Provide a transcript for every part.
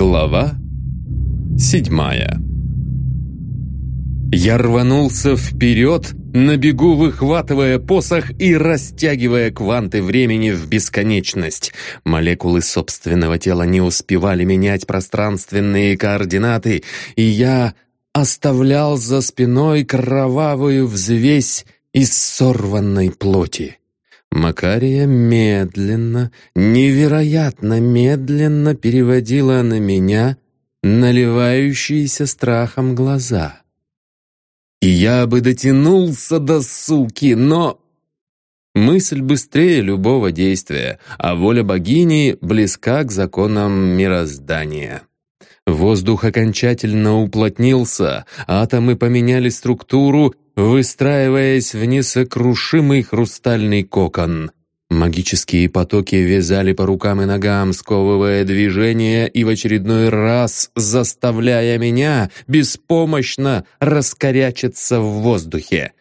Глава седьмая Я рванулся вперед, на бегу выхватывая посох и растягивая кванты времени в бесконечность. Молекулы собственного тела не успевали менять пространственные координаты, и я оставлял за спиной кровавую взвесь из сорванной плоти. Макария медленно, невероятно медленно переводила на меня наливающиеся страхом глаза. И я бы дотянулся до суки, но... Мысль быстрее любого действия, а воля богини близка к законам мироздания. Воздух окончательно уплотнился, атомы поменяли структуру, выстраиваясь в несокрушимый хрустальный кокон. Магические потоки вязали по рукам и ногам, сковывая движение и в очередной раз заставляя меня беспомощно раскорячиться в воздухе.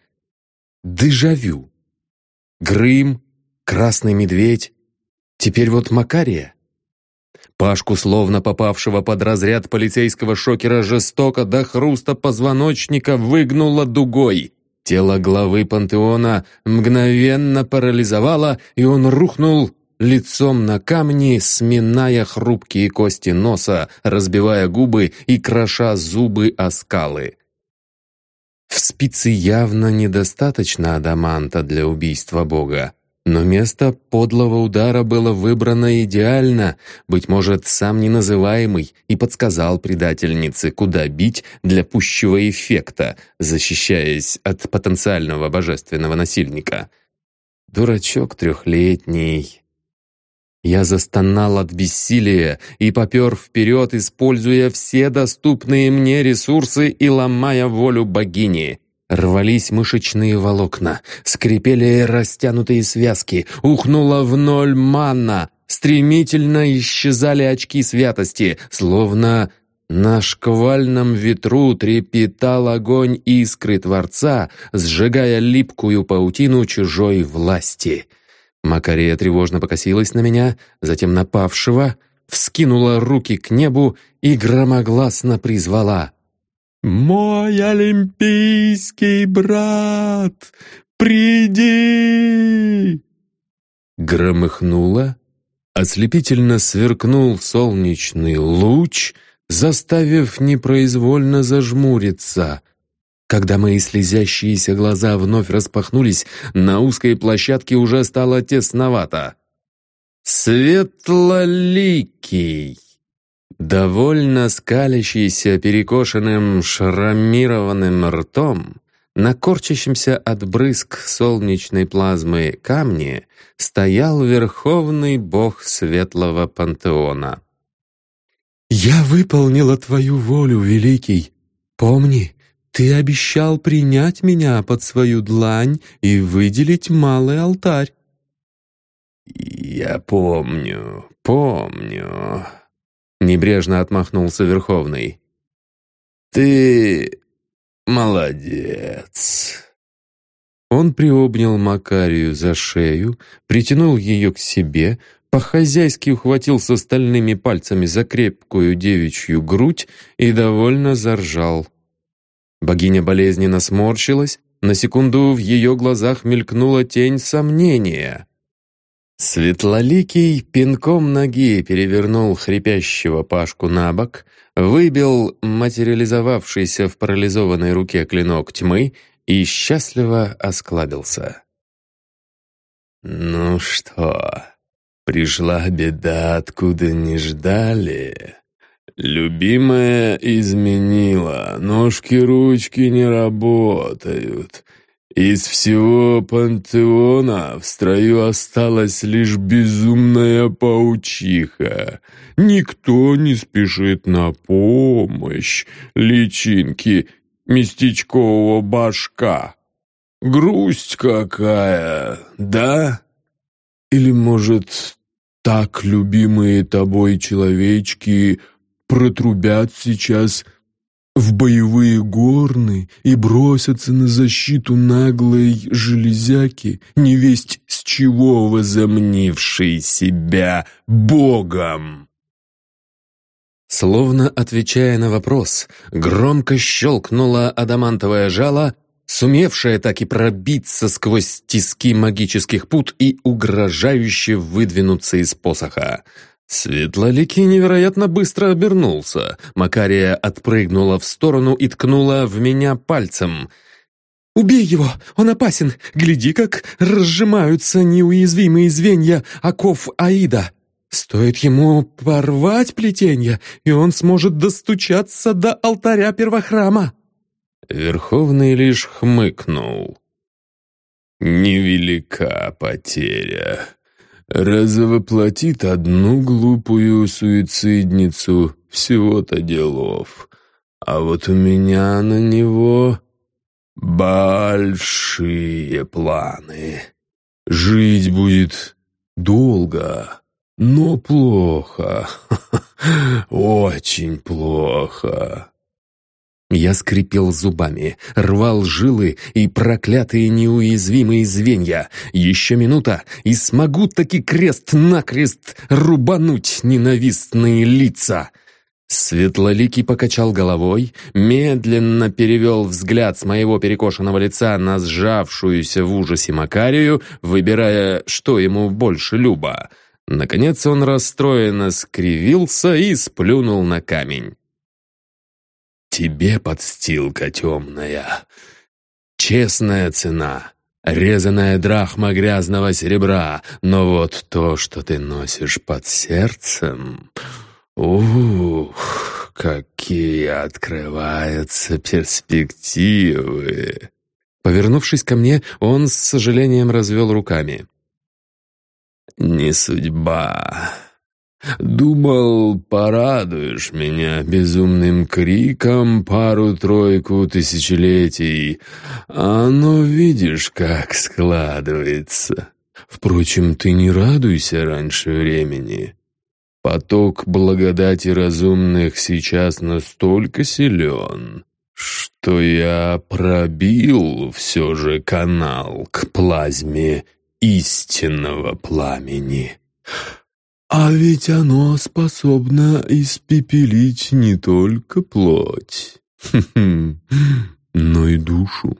Дежавю. Грым, Красный Медведь, теперь вот Макария. Пашку, словно попавшего под разряд полицейского шокера, жестоко до хруста позвоночника выгнуло дугой. Тело главы пантеона мгновенно парализовало, и он рухнул лицом на камни, сминая хрупкие кости носа, разбивая губы и кроша зубы о скалы. В спице явно недостаточно адаманта для убийства бога. Но место подлого удара было выбрано идеально, быть может, сам неназываемый и подсказал предательнице, куда бить для пущего эффекта, защищаясь от потенциального божественного насильника. Дурачок трехлетний. Я застонал от бессилия и попер вперед, используя все доступные мне ресурсы и ломая волю богини. Рвались мышечные волокна, скрипели растянутые связки, ухнула в ноль манна, стремительно исчезали очки святости, словно на шквальном ветру трепетал огонь искры Творца, сжигая липкую паутину чужой власти. Макария тревожно покосилась на меня, затем напавшего, вскинула руки к небу и громогласно призвала — «Мой олимпийский брат, приди!» Громыхнуло, ослепительно сверкнул солнечный луч, заставив непроизвольно зажмуриться. Когда мои слезящиеся глаза вновь распахнулись, на узкой площадке уже стало тесновато. «Светлоликий!» Довольно скалящийся перекошенным шрамированным ртом, на корчащемся от брызг солнечной плазмы камне стоял верховный бог светлого пантеона. «Я выполнила твою волю, Великий. Помни, ты обещал принять меня под свою длань и выделить малый алтарь». «Я помню, помню», Небрежно отмахнулся Верховный. «Ты молодец!» Он приобнял Макарию за шею, притянул ее к себе, по-хозяйски ухватился стальными пальцами за крепкую девичью грудь и довольно заржал. Богиня болезненно сморщилась, на секунду в ее глазах мелькнула тень сомнения. Светлоликий пинком ноги перевернул хрипящего Пашку на бок, выбил материализовавшийся в парализованной руке клинок тьмы и счастливо осклабился. «Ну что, пришла беда, откуда не ждали?» «Любимая изменила, ножки-ручки не работают. Из всего пантеона в строю осталась лишь безумная паучиха. Никто не спешит на помощь личинки местечкового башка. Грусть какая, да? Или, может, так любимые тобой человечки протрубят сейчас в боевые горны и бросятся на защиту наглой железяки, невесть с чего возомнившей себя богом. Словно отвечая на вопрос, громко щелкнуло адамантовое жало, сумевшее так и пробиться сквозь тиски магических пут и угрожающе выдвинуться из посоха. Светлоликий невероятно быстро обернулся. Макария отпрыгнула в сторону и ткнула в меня пальцем. «Убей его! Он опасен! Гляди, как разжимаются неуязвимые звенья оков Аида!» Стоит ему порвать плетенье, и он сможет достучаться до алтаря первохрама. Верховный лишь хмыкнул. «Невелика потеря. Развоплотит одну глупую суицидницу, всего-то делов. А вот у меня на него большие планы. Жить будет долго». Но плохо. Очень плохо. Я скрипел зубами, рвал жилы и проклятые неуязвимые звенья. Еще минута, и смогу таки крест-накрест рубануть ненавистные лица. Светлоликий покачал головой, медленно перевел взгляд с моего перекошенного лица на сжавшуюся в ужасе Макарию, выбирая, что ему больше любо — Наконец он расстроенно скривился и сплюнул на камень. «Тебе подстилка темная. Честная цена, резаная драхма грязного серебра, но вот то, что ты носишь под сердцем... Ух, какие открываются перспективы!» Повернувшись ко мне, он с сожалением развел руками. Не судьба. Думал, порадуешь меня безумным криком пару-тройку тысячелетий. А ну видишь, как складывается. Впрочем, ты не радуйся раньше времени. Поток благодати разумных сейчас настолько силен, что я пробил все же канал к плазме истинного пламени. А ведь оно способно испепелить не только плоть, но и душу.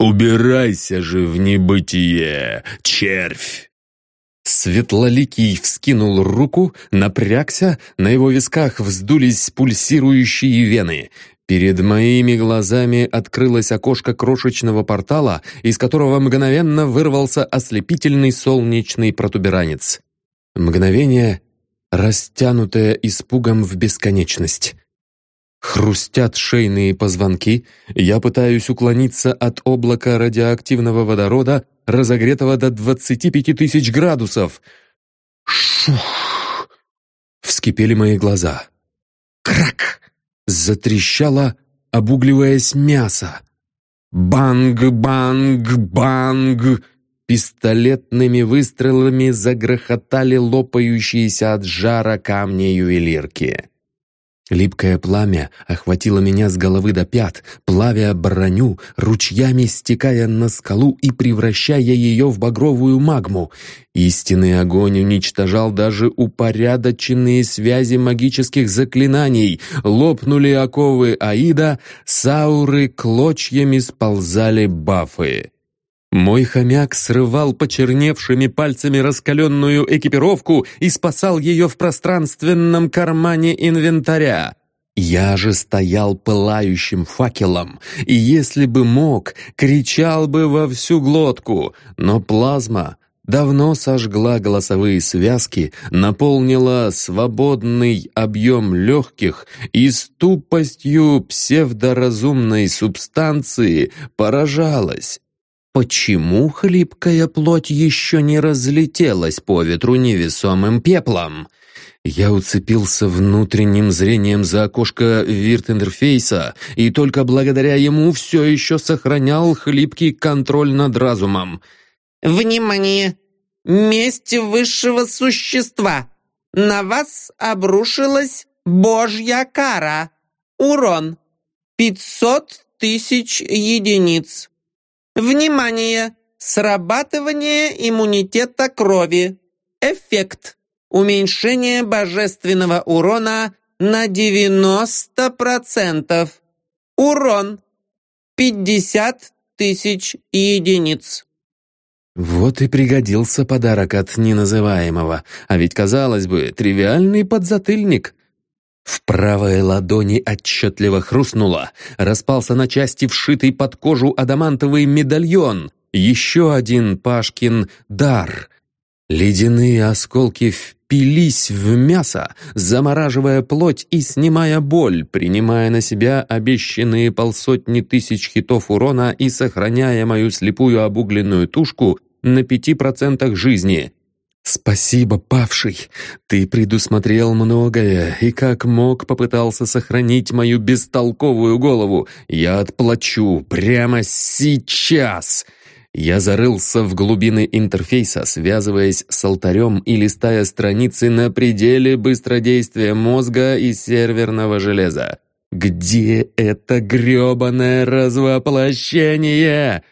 «Убирайся же в небытие, червь!» Светлоликий вскинул руку, напрягся, на его висках вздулись пульсирующие вены. Перед моими глазами открылось окошко крошечного портала, из которого мгновенно вырвался ослепительный солнечный протуберанец. Мгновение, растянутое испугом в бесконечность. Хрустят шейные позвонки, я пытаюсь уклониться от облака радиоактивного водорода, разогретого до 25 тысяч градусов. Шух! Вскипели мои глаза. Крак! Затрещало, обугливаясь мясо. Банг-банг-банг! Пистолетными выстрелами загрохотали лопающиеся от жара камни ювелирки. Липкое пламя охватило меня с головы до пят, плавя броню, ручьями стекая на скалу и превращая ее в багровую магму. Истинный огонь уничтожал даже упорядоченные связи магических заклинаний. Лопнули оковы Аида, сауры клочьями сползали бафы. Мой хомяк срывал почерневшими пальцами раскаленную экипировку и спасал ее в пространственном кармане инвентаря. Я же стоял пылающим факелом, и если бы мог, кричал бы во всю глотку, но плазма давно сожгла голосовые связки, наполнила свободный объем легких и с тупостью псевдоразумной субстанции поражалась. Почему хлипкая плоть еще не разлетелась по ветру невесомым пеплом? Я уцепился внутренним зрением за окошко вирт-интерфейса и только благодаря ему все еще сохранял хлипкий контроль над разумом. «Внимание! Месть высшего существа! На вас обрушилась божья кара! Урон! Пятьсот тысяч единиц!» Внимание! Срабатывание иммунитета крови. Эффект. Уменьшение божественного урона на 90%. Урон 50 тысяч единиц. Вот и пригодился подарок от неназываемого, а ведь, казалось бы, тривиальный подзатыльник. В правой ладони отчетливо хрустнуло, распался на части вшитый под кожу адамантовый медальон, еще один Пашкин дар. Ледяные осколки впились в мясо, замораживая плоть и снимая боль, принимая на себя обещанные полсотни тысяч хитов урона и сохраняя мою слепую обугленную тушку на пяти процентах жизни. «Спасибо, павший! Ты предусмотрел многое и как мог попытался сохранить мою бестолковую голову. Я отплачу прямо сейчас!» Я зарылся в глубины интерфейса, связываясь с алтарем и листая страницы на пределе быстродействия мозга и серверного железа. «Где это грёбаное развоплощение?»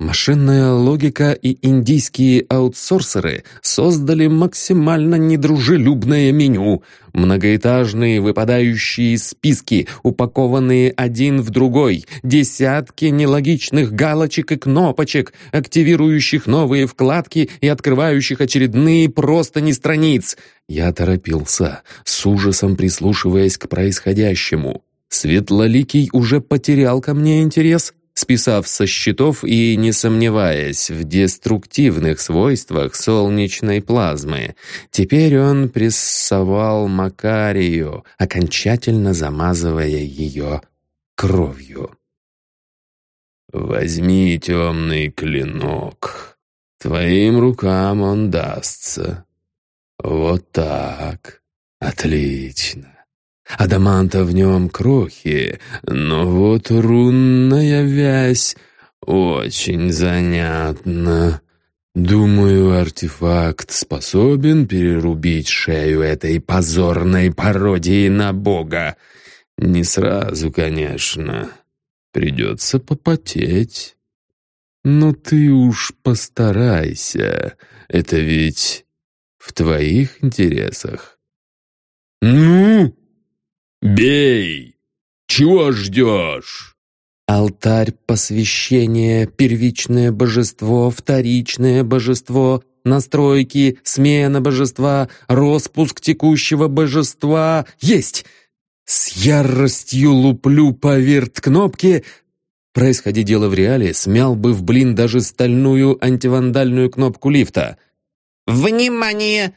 Машинная логика и индийские аутсорсеры создали максимально недружелюбное меню. Многоэтажные выпадающие списки, упакованные один в другой, десятки нелогичных галочек и кнопочек, активирующих новые вкладки и открывающих очередные простыни страниц. Я торопился, с ужасом прислушиваясь к происходящему. Светлоликий уже потерял ко мне интерес, списав со счетов и не сомневаясь в деструктивных свойствах солнечной плазмы. Теперь он прессовал Макарию, окончательно замазывая ее кровью. «Возьми темный клинок. Твоим рукам он дастся. Вот так. Отлично. Адаманта в нем крохи, но вот рунная вязь очень занятна. Думаю, артефакт способен перерубить шею этой позорной пародии на Бога. Не сразу, конечно. Придется попотеть. Но ты уж постарайся. Это ведь в твоих интересах. «Ну!» «Бей! Чего ждешь?» Алтарь посвящения, первичное божество, вторичное божество, настройки, смена божества, распуск текущего божества. Есть! С яростью луплю по верт-кнопке. Происходи дело в реале, смял бы в блин даже стальную антивандальную кнопку лифта. «Внимание!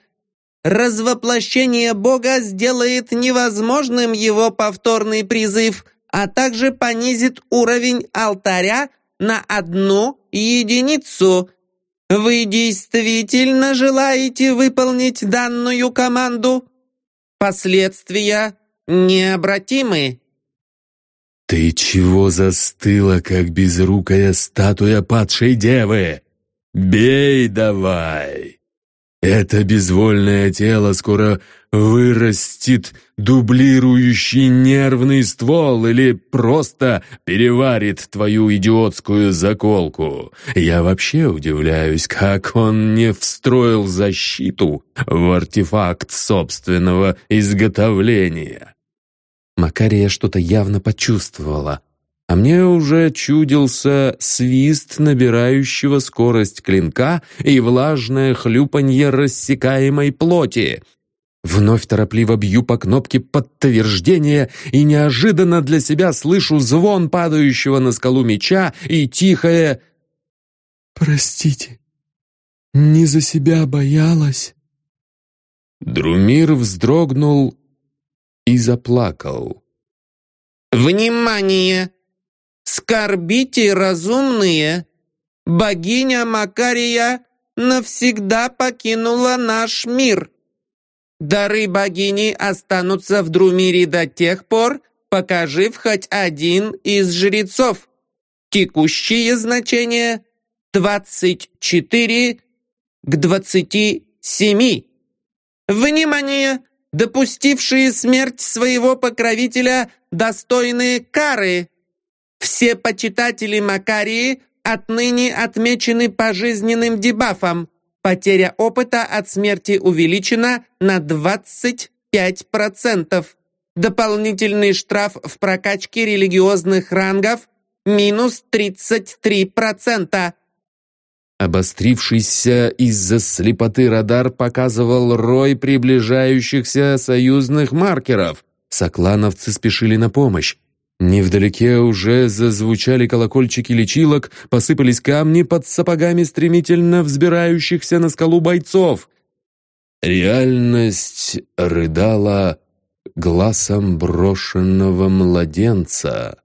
Развоплощение Бога сделает невозможным его повторный призыв, а также понизит уровень алтаря на одну единицу. Вы действительно желаете выполнить данную команду? Последствия необратимы. «Ты чего застыла, как безрукая статуя падшей девы? Бей давай!» Это безвольное тело скоро вырастет дублирующий нервный ствол или просто переварит твою идиотскую заколку. Я вообще удивляюсь, как он не встроил защиту в артефакт собственного изготовления. Макария что-то явно почувствовала, а мне уже чудился свист набирающего скорость клинка и влажное хлюпанье рассекаемой плоти. Вновь торопливо бью по кнопке подтверждения и неожиданно для себя слышу звон падающего на скалу меча и тихое «Простите, не за себя боялась». Друмир вздрогнул и заплакал. «Внимание! Скорбите, разумные! Богиня Макария навсегда покинула наш мир. Дары богини останутся в Друмире до тех пор, пока жив хоть один из жрецов. Текущее значение 24 к 27. Внимание! Допустившие смерть своего покровителя достойны кары. Все почитатели Макарии отныне отмечены пожизненным дебафом. Потеря опыта от смерти увеличена на 25%. Дополнительный штраф в прокачке религиозных рангов минус 33%. Обострившийся из-за слепоты радар показывал рой приближающихся союзных маркеров. Соклановцы спешили на помощь. Невдалеке уже зазвучали колокольчики лечилок, посыпались камни под сапогами стремительно взбирающихся на скалу бойцов. Реальность рыдала глазом брошенного младенца.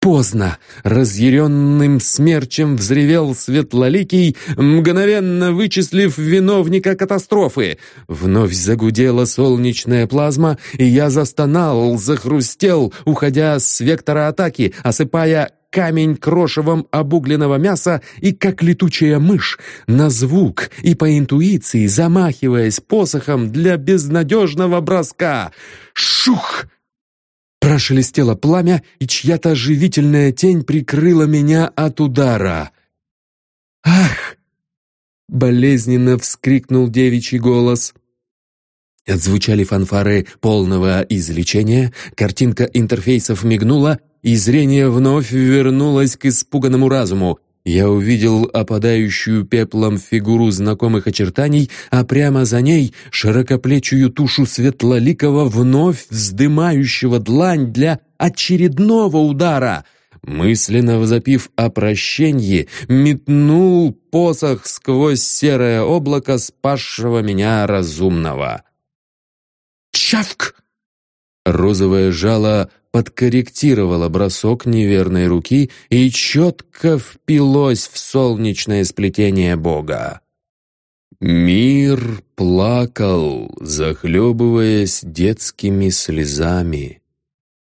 Поздно! Разъяренным смерчем взревел Светлоликий, мгновенно вычислив виновника катастрофы. Вновь загудела солнечная плазма, и я застонал, захрустел, уходя с вектора атаки, осыпая камень крошевом обугленного мяса и, как летучая мышь, на звук и по интуиции, замахиваясь посохом для безнадежного броска. Шух! Прошелестело пламя, и чья-то оживительная тень прикрыла меня от удара. «Ах!» — болезненно вскрикнул девичий голос. Отзвучали фанфары полного излечения, картинка интерфейсов мигнула, и зрение вновь вернулось к испуганному разуму. Я увидел опадающую пеплом фигуру знакомых очертаний, а прямо за ней широкоплечую тушу светлоликого, вновь вздымающего длань для очередного удара. Мысленно возопив о прощении, метнул посох сквозь серое облако спасшего меня разумного. «Чавк!» Розовое жало подкорректировало бросок неверной руки и четко впилось в солнечное сплетение Бога. Мир плакал, захлебываясь детскими слезами.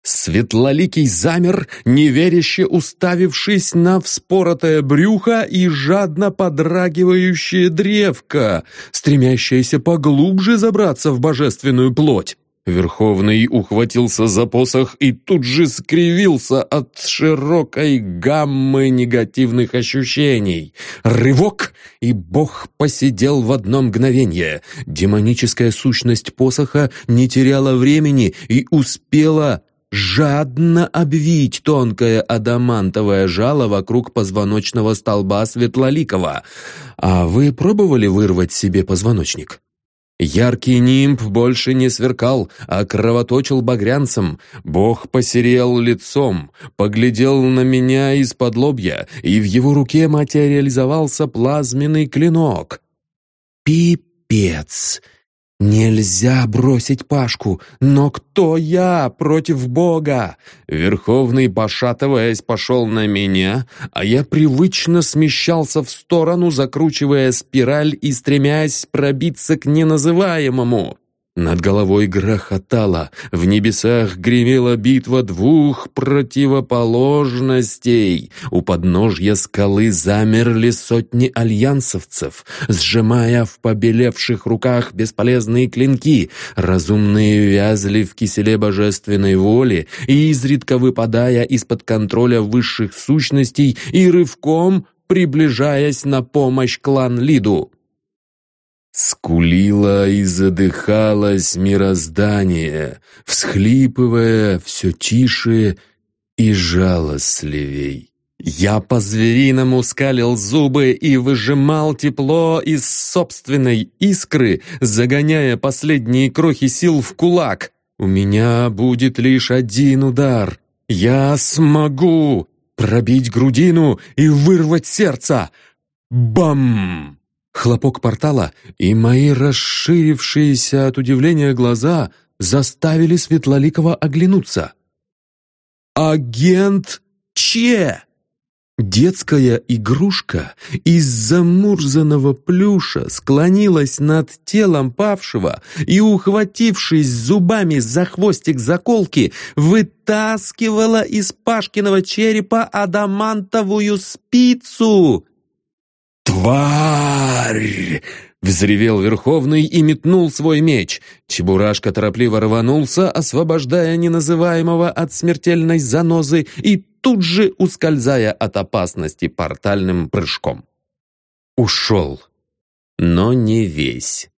Светлоликий замер, неверяще уставившись на вспоротое брюхо и жадно подрагивающее древко, стремящееся поглубже забраться в божественную плоть. Верховный ухватился за посох и тут же скривился от широкой гаммы негативных ощущений. Рывок, и бог посидел в одно мгновение. Демоническая сущность посоха не теряла времени и успела жадно обвить тонкое адамантовое жало вокруг позвоночного столба Светлоликова. А вы пробовали вырвать себе позвоночник? Яркий нимб больше не сверкал, а кровоточил багрянцем. Бог посерел лицом, поглядел на меня из-под лобья, и в его руке материализовался плазменный клинок. «Пипец! Нельзя бросить Пашку, но кто я против Бога? Верховный, пошатываясь, пошел на меня, а я привычно смещался в сторону, закручивая спираль и стремясь пробиться к неназываемому. Над головой грохотало, в небесах гремела битва двух противоположностей. У подножья скалы замерли сотни альянсовцев, сжимая в побелевших руках бесполезные клинки. Разумные вязли в киселе божественной воли и, изредка выпадая из-под контроля высших сущностей и рывком приближаясь на помощь клан Лиду. Скулило и задыхалось мироздание, всхлипывая все тише и жалостливей. Я по-звериному скалил зубы и выжимал тепло из собственной искры, загоняя последние крохи сил в кулак. У меня будет лишь один удар. Я смогу пробить грудину и вырвать сердце. Бам! Хлопок портала и мои расширившиеся от удивления глаза заставили Светлоликова оглянуться. «Агент Че!» Детская игрушка из замурзанного плюша склонилась над телом павшего и, ухватившись зубами за хвостик заколки, вытаскивала из Пашкиного черепа адамантовую спицу. «Тварь!» — взревел Верховный и метнул свой меч. Чебурашка торопливо рванулся, освобождая неназываемого от смертельной занозы и тут же ускользая от опасности портальным прыжком. Ушел, но не весь.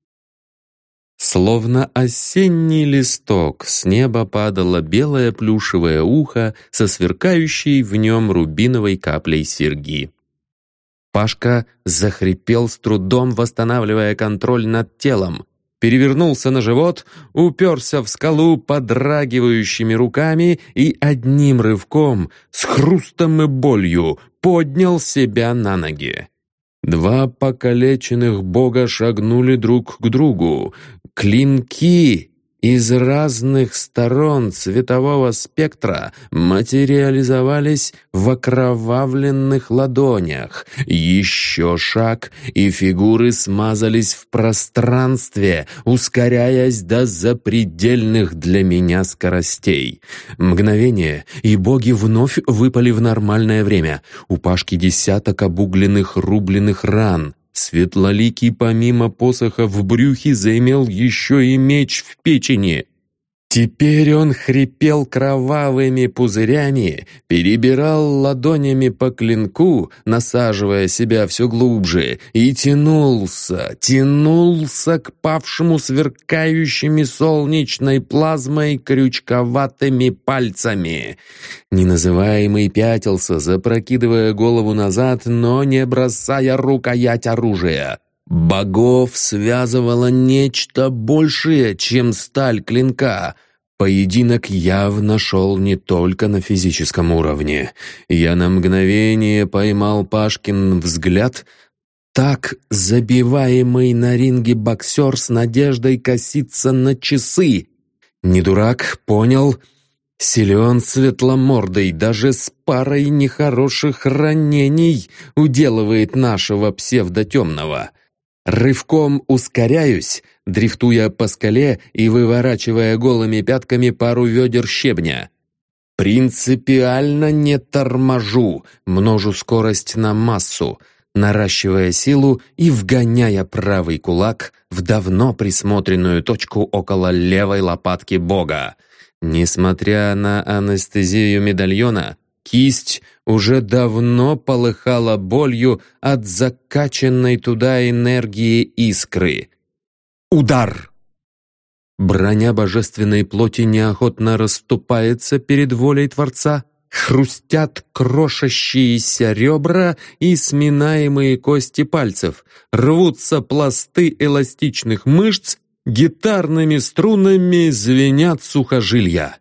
Словно осенний листок, с неба падало белое плюшевое ухо со сверкающей в нем рубиновой каплей серьги. Пашка захрипел с трудом, восстанавливая контроль над телом. Перевернулся на живот, уперся в скалу подрагивающими руками и одним рывком, с хрустом и болью, поднял себя на ноги. Два покалеченных бога шагнули друг к другу. Клинки из разных сторон цветового спектра материализовались в окровавленных ладонях. Еще шаг, и фигуры смазались в пространстве, ускоряясь до запредельных для меня скоростей. Мгновение, и боги вновь выпали в нормальное время. У Пашки десяток обугленных рубленных ран. Светлоликий помимо посоха в брюхе заимел еще и меч в печени. Теперь он хрипел кровавыми пузырями, перебирал ладонями по клинку, насаживая себя все глубже, и тянулся, тянулся к павшему сверкающими солнечной плазмой крючковатыми пальцами. Неназываемый пятился, запрокидывая голову назад, но не бросая рукоять оружия. Богов связывало нечто большее, чем сталь клинка. Поединок явно шел не только на физическом уровне. Я на мгновение поймал Пашкин взгляд, так забиваемый на ринге боксер с надеждой косится на часы. Не дурак, понял. Силен светломордый, даже с парой нехороших ранений уделывает нашего псевдотемного. Рывком ускоряюсь, дрифтуя по скале и выворачивая голыми пятками пару ведер щебня. Принципиально не торможу, множу скорость на массу, наращивая силу и вгоняя правый кулак в давно присмотренную точку около левой лопатки бога. Несмотря на анестезию медальона, Кисть уже давно полыхала болью от закачанной туда энергии искры. Удар! Броня божественной плоти неохотно расступается перед волей Творца, хрустят крошащиеся ребра и сминаемые кости пальцев, рвутся пласты эластичных мышц, гитарными струнами звенят сухожилья.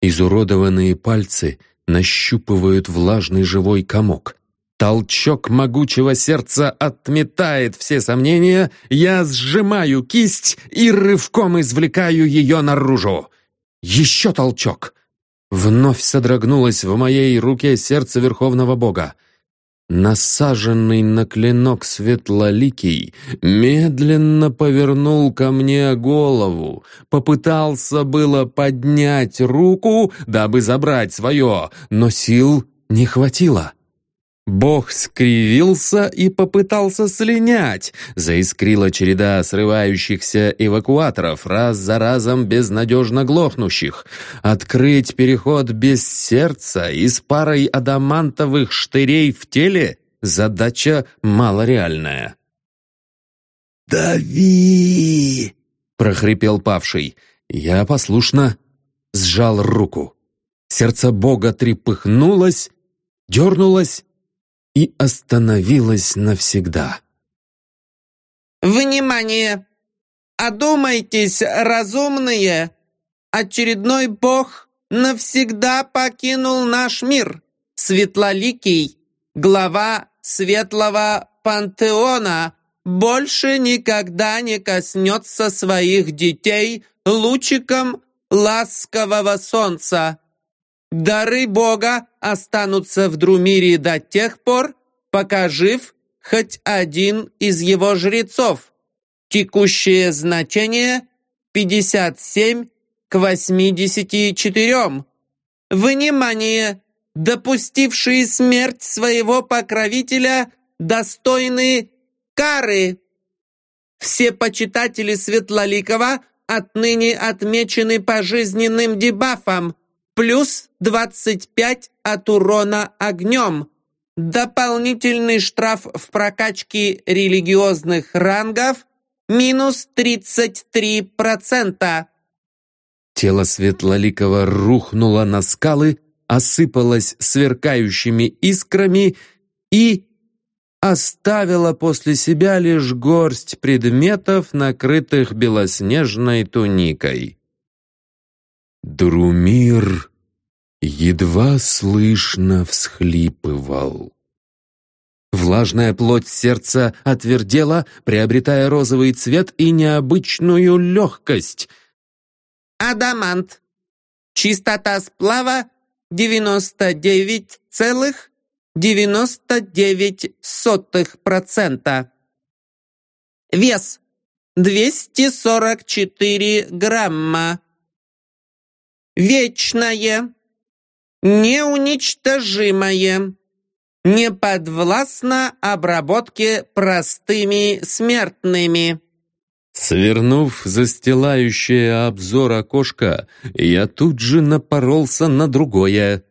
Изуродованные пальцы — нащупывают влажный живой комок. Толчок могучего сердца отметает все сомнения, я сжимаю кисть и рывком извлекаю ее наружу. Еще толчок. Вновь содрогнулось в моей руке сердце Верховного Бога. Насаженный на клинок светлоликий медленно повернул ко мне голову, попытался было поднять руку, дабы забрать свое, но сил не хватило. Бог скривился и попытался слинять. Заискрила череда срывающихся эвакуаторов, раз за разом безнадежно глохнущих. Открыть переход без сердца и с парой адамантовых штырей в теле — задача малореальная. «Дави!» — прохрипел павший. Я послушно сжал руку. Сердце Бога трепыхнулось, дернулось и остановилась навсегда. «Внимание! Одумайтесь, разумные! Очередной бог навсегда покинул наш мир! Светлоликий, глава Светлого Пантеона, больше никогда не коснется своих детей лучиком ласкового солнца!» Дары Бога останутся в Друмире до тех пор, пока жив хоть один из его жрецов. Текущее значение 57 к 84. Внимание! Допустившие смерть своего покровителя достойны кары. Все почитатели Светлоликова отныне отмечены пожизненным дебафом – плюс 25 от урона огнем. Дополнительный штраф в прокачке религиозных рангов минус 33%. Тело Светлоликова рухнуло на скалы, осыпалось сверкающими искрами и оставило после себя лишь горсть предметов, накрытых белоснежной туникой. Друмир едва слышно всхлипывал. Влажная плоть сердца отвердела, приобретая розовый цвет и необычную легкость. Адамант. Чистота сплава 99,99%. Вес 244 грамма. Вечное. Неуничтожимое не подвластна обработке простыми смертными». Свернув застилающее обзор окошко, я тут же напоролся на другое.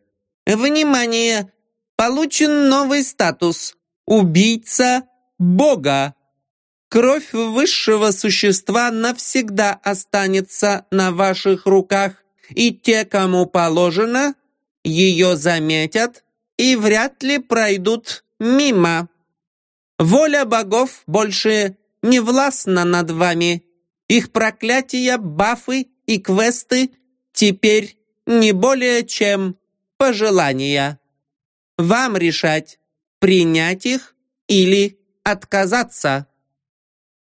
«Внимание! Получен новый статус. Убийца Бога. Кровь высшего существа навсегда останется на ваших руках, и те, кому положено, ее заметят и вряд ли пройдут мимо. Воля богов больше не властна над вами. Их проклятия, бафы и квесты теперь не более чем пожелания. Вам решать, принять их или отказаться.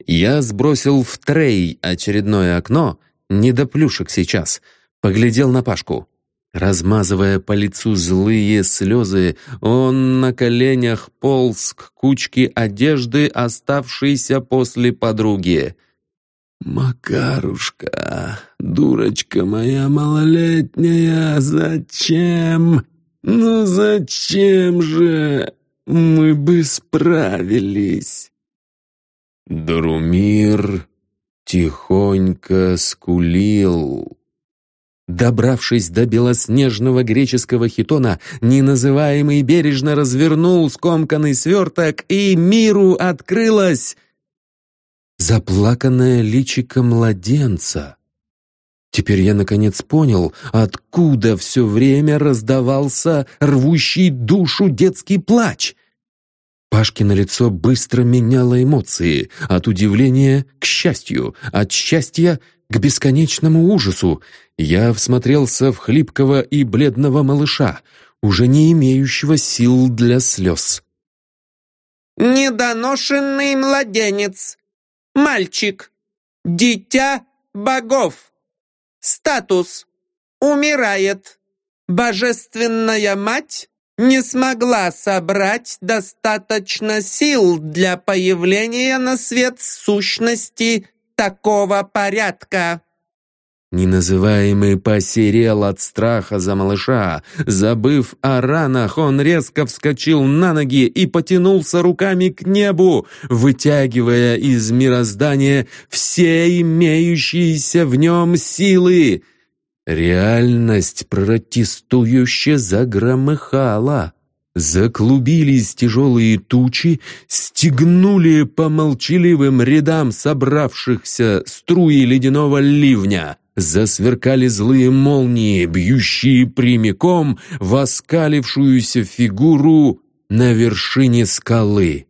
Я сбросил в трей очередное окно, не до плюшек сейчас, поглядел на Пашку. Размазывая по лицу злые слезы, он на коленях полз к кучке одежды, оставшейся после подруги. «Макарушка, дурочка моя малолетняя, зачем? Ну зачем же? Мы бы справились!» Друмир тихонько скулил. Добравшись до белоснежного греческого хитона, неназываемый бережно развернул скомканный сверток, и миру открылось заплаканное личико младенца. Теперь я наконец понял, откуда все время раздавался рвущий душу детский плач. Пашкино лицо быстро меняло эмоции, от удивления к счастью, от счастья к бесконечному ужасу. Я всмотрелся в хлипкого и бледного малыша, уже не имеющего сил для слез. «Недоношенный младенец! Мальчик! Дитя богов! Статус! Умирает! Божественная мать не смогла собрать достаточно сил для появления на свет сущности такого порядка!» Неназываемый посерел от страха за малыша. Забыв о ранах, он резко вскочил на ноги и потянулся руками к небу, вытягивая из мироздания все имеющиеся в нем силы. Реальность протестующе загромыхала. Заклубились тяжелые тучи, стегнули по молчаливым рядам собравшихся струи ледяного ливня. Засверкали злые молнии, бьющие прямиком в оскалившуюся фигуру на вершине скалы.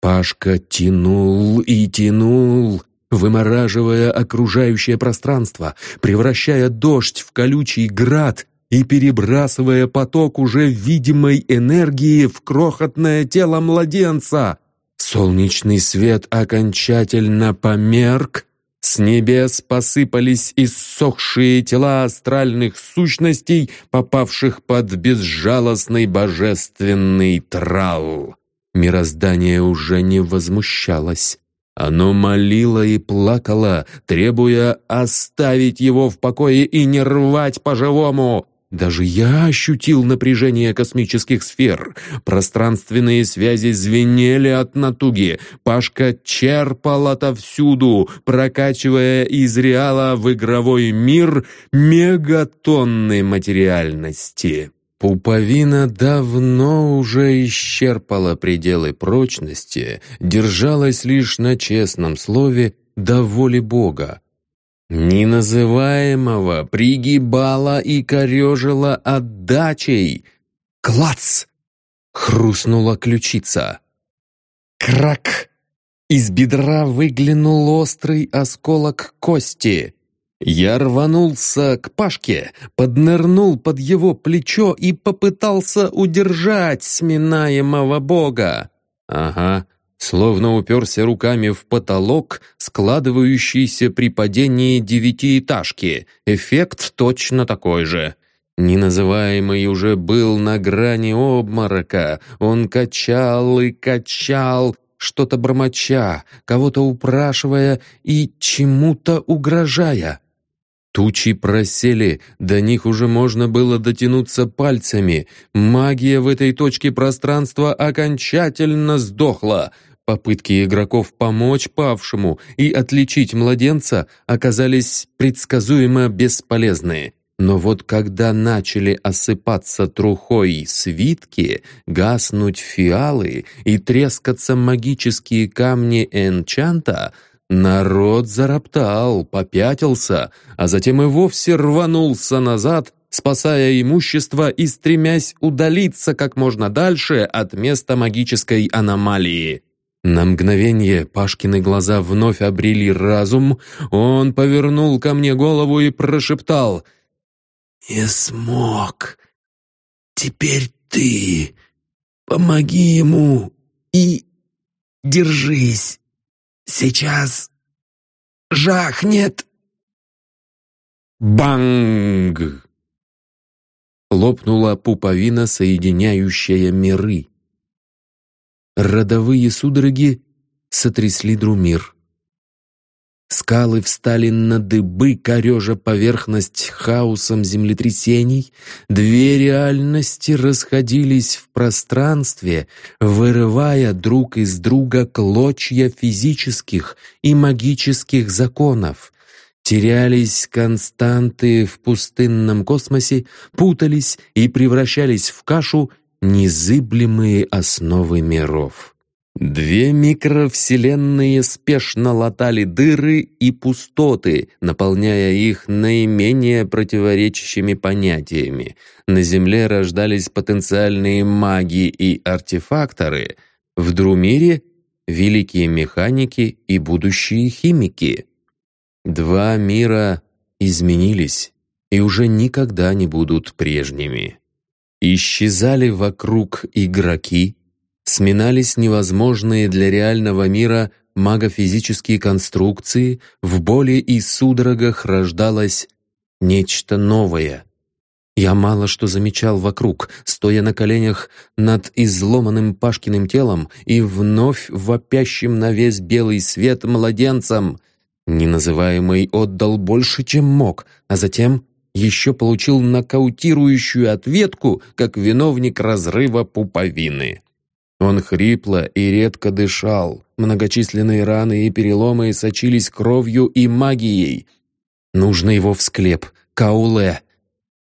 Пашка тянул и тянул, вымораживая окружающее пространство, превращая дождь в колючий град и перебрасывая поток уже видимой энергии в крохотное тело младенца. Солнечный свет окончательно померк, с небес посыпались иссохшие тела астральных сущностей, попавших под безжалостный божественный трал. Мироздание уже не возмущалось. Оно молило и плакало, требуя оставить его в покое и не рвать по-живому. Даже я ощутил напряжение космических сфер. Пространственные связи звенели от натуги. Пашка черпал отовсюду, прокачивая из реала в игровой мир мегатонны материальности. Пуповина давно уже исчерпала пределы прочности, держалась лишь на честном слове «до воли Бога». Неназываемого пригибала и корежила отдачей. Клац! Хрустнула ключица. Крак! Из бедра выглянул острый осколок кости. Я рванулся к Пашке, поднырнул под его плечо и попытался удержать сминаемого бога. Ага, словно уперся руками в потолок, складывающийся при падении девятиэтажки. Эффект точно такой же. Неназываемый уже был на грани обморока. Он качал и качал, что-то бормоча, кого-то упрашивая и чему-то угрожая. Тучи просели, до них уже можно было дотянуться пальцами. Магия в этой точке пространства окончательно сдохла. Попытки игроков помочь павшему и отличить младенца оказались предсказуемо бесполезны. Но вот когда начали осыпаться трухой свитки, гаснуть фиалы и трескаться магические камни энчанта, народ зароптал, попятился, а затем и вовсе рванулся назад, спасая имущество и стремясь удалиться как можно дальше от места магической аномалии. На мгновение Пашкины глаза вновь обрели разум, он повернул ко мне голову и прошептал — «Не смог. Теперь ты. Помоги ему и держись. Сейчас жахнет». Банг! Лопнула пуповина, соединяющая миры. Родовые судороги сотрясли Друмир. Скалы встали на дыбы, корежа поверхность хаосом землетрясений. Две реальности расходились в пространстве, вырывая друг из друга клочья физических и магических законов. Терялись константы в пустынном космосе, путались и превращались в кашу незыблемые основы миров. Две микровселенные спешно латали дыры и пустоты, наполняя их наименее противоречащими понятиями. На Земле рождались потенциальные маги и артефакторы, в Друмире — великие механики и будущие химики. Два мира изменились и уже никогда не будут прежними. Исчезали вокруг игроки, сминались невозможные для реального мира магофизические конструкции, в боли и судорогах рождалось нечто новое. Я мало что замечал вокруг, стоя на коленях над изломанным Пашкиным телом и вновь вопящим на весь белый свет младенцем. Неназываемый отдал больше, чем мог, а затем еще получил нокаутирующую ответку, как виновник разрыва пуповины. Он хрипло и редко дышал. Многочисленные раны и переломы сочились кровью и магией. Нужно его в склеп, Кауле.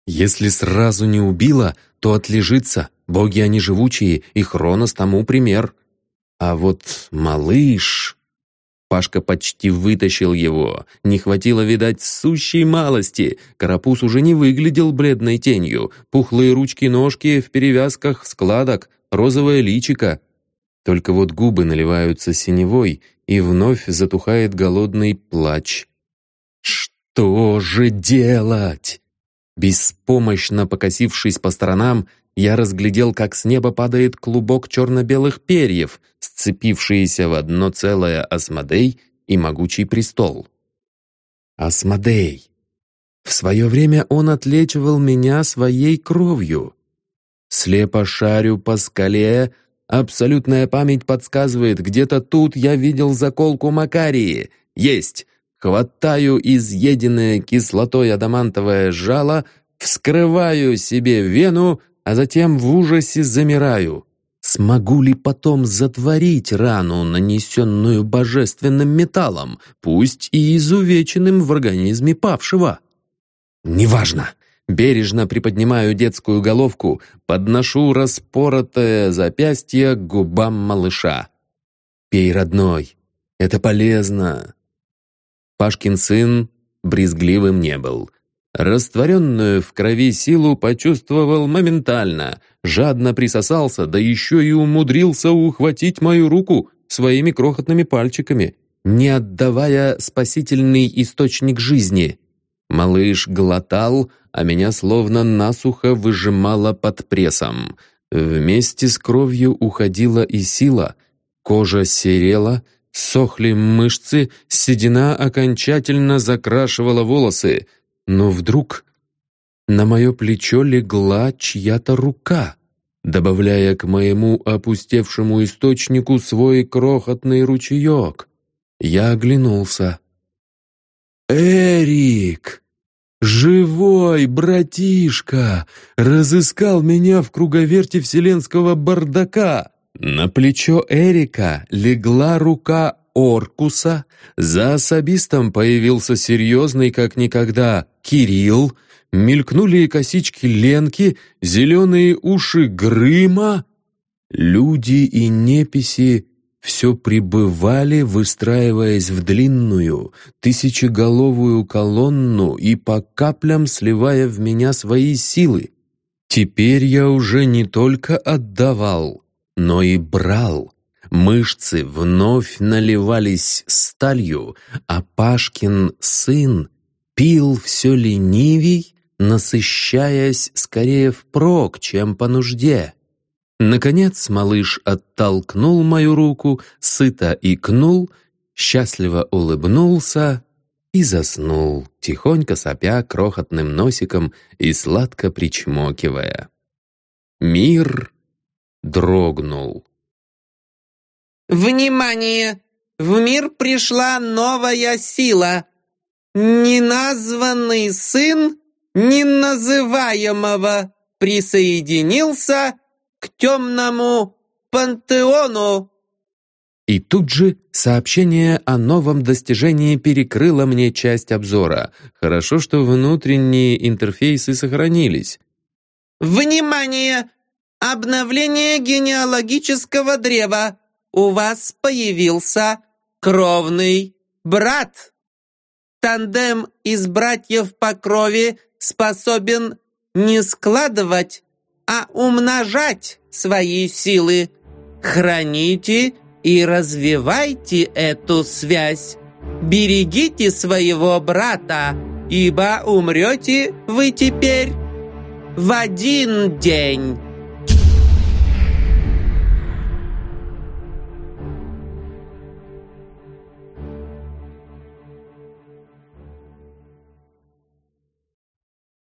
Если сразу не убило, то отлежится. Боги они живучие, и Хронос тому пример. А вот малыш... Пашка почти вытащил его. Не хватило, видать, сущей малости. Карапуз уже не выглядел бледной тенью. Пухлые ручки-ножки в перевязках складок, розовое личико. Только вот губы наливаются синевой, и вновь затухает голодный плач. «Что же делать?» Беспомощно покосившись по сторонам, я разглядел, как с неба падает клубок черно-белых перьев, сцепившиеся в одно целое Асмодей и могучий престол. Асмодей. В свое время он отлечивал меня своей кровью. Слепо шарю по скале, абсолютная память подсказывает, где-то тут я видел заколку Макарии. Есть! Хватаю изъеденное кислотой адамантовое жало, вскрываю себе вену, а затем в ужасе замираю. Смогу ли потом затворить рану, нанесенную божественным металлом, пусть и изувеченным в организме павшего? Неважно. Бережно приподнимаю детскую головку, подношу распоротое запястье к губам малыша. «Пей, родной, это полезно!» Пашкин сын брезгливым не был. Растворенную в крови силу почувствовал моментально, жадно присосался, да еще и умудрился ухватить мою руку своими крохотными пальчиками, не отдавая спасительный источник жизни. Малыш глотал, а меня словно насухо выжимало под прессом. Вместе с кровью уходила и сила, кожа серела, сохли мышцы, седина окончательно закрашивала волосы, но вдруг на мое плечо легла чья-то рука, добавляя к моему опустевшему источнику свой крохотный ручеек. Я оглянулся. «Эрик! Живой, братишка! Разыскал меня в круговерте вселенского бардака!» На плечо Эрика легла рука Оркуса, за особистом появился серьезный как никогда Кирилл, мелькнули косички Ленки, зеленые уши Грыма. Люди и неписи все пребывали, выстраиваясь в длинную, тысячеголовую колонну и по каплям сливая в меня свои силы. Теперь я уже не только отдавал, но и брал. Мышцы вновь наливались сталью, а Пашкин сын пил все ленивей, насыщаясь скорее впрок, чем по нужде. Наконец малыш оттолкнул мою руку, сыто икнул, счастливо улыбнулся и заснул, тихонько сопя крохотным носиком и сладко причмокивая. Мир дрогнул. «Внимание! В мир пришла новая сила! Неназванный сын неназываемого присоединился к темному пантеону!» И тут же сообщение о новом достижении перекрыло мне часть обзора. Хорошо, что внутренние интерфейсы сохранились. «Внимание! Обновление генеалогического древа! У вас появился кровный брат! Тандем из братьев по крови способен не складывать, а умножать свои силы. Храните и развивайте эту связь. Берегите своего брата, ибо умрете вы теперь в один день.